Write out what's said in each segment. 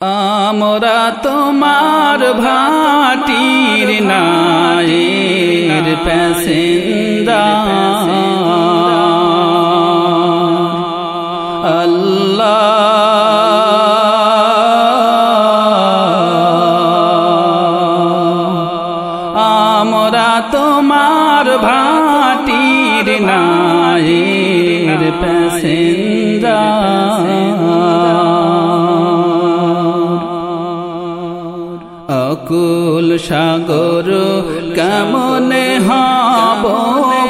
আমরা তোমার ভাটির নায়ের প্যাসেন্দা তোমার ভাটির নায়ের প্যাসেন্দা সাগর কেমনে হব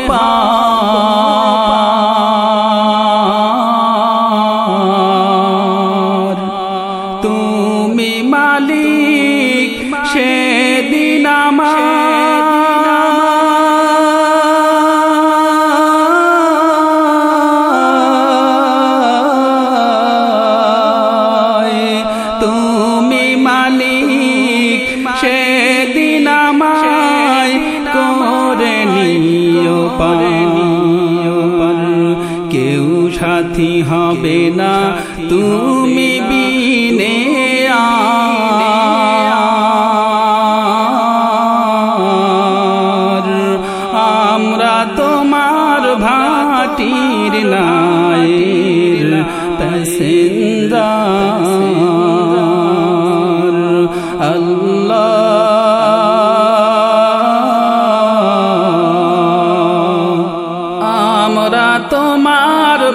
পার? তুমি মালিক আমায় তুমি মালিক সাথী হবে না তুমি বিনে আমরা তোমার ভাটির নায়ের প্যাসেঞ্জার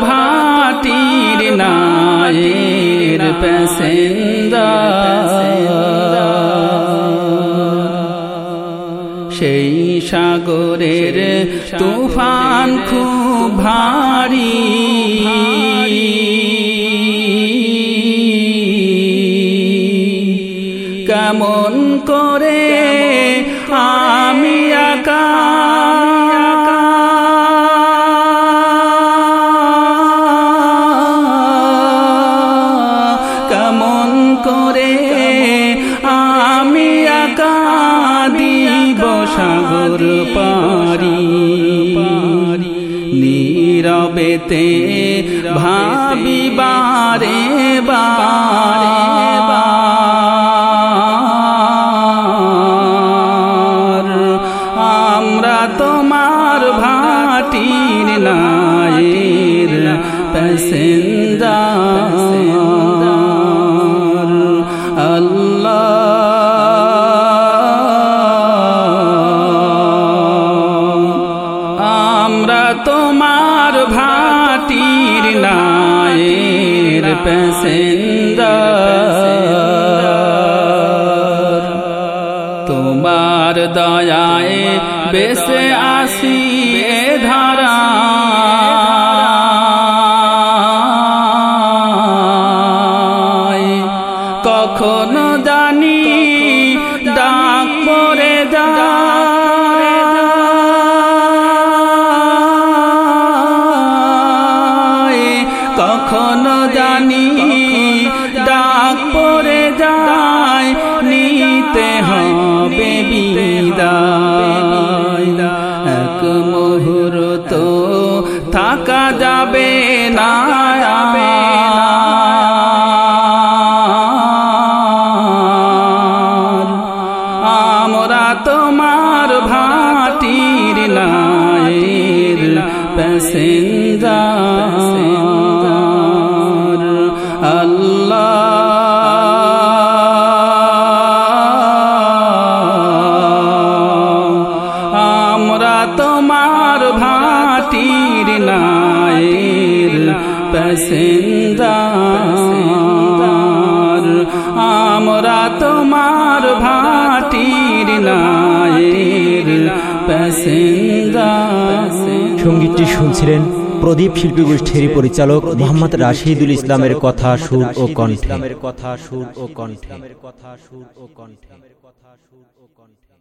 ভাটির নায়ের প্যাসেঞ্জার। সেই সাগরের তুফান খুব ভারী। কেমন করে আমি আকা করে আমি একা দিব পারি নীরবেতে ভাবি বারে বার আমরা তোমার ভাটির নায়ের প্যাসেঞ্জার। তোমার ভাটির নায়ের প্যাসেঞ্জার। তোমার দয়ায় বেসে আসি এ ধারা। কখনো মুহূর্ত থাকা যাবে না। আমরা তোমার ভাটির নায়ের প্যাসেঞ্জার প্যাসেঞ্জার আমরা তোমার ভাটির নায়ের প্যাসেঞ্জার সঙ্গীতটি শুনছিলেন প্রদীপ শিল্পী গোষ্ঠীর পরিচালক মোহাম্মদ রাশিদুল ইসলামের কথা সুর ও কণ্ঠে। কথা সুর ও কণ্ঠে। কথা সুর ও কণ্ঠে কথা সুর ও কণ্ঠে।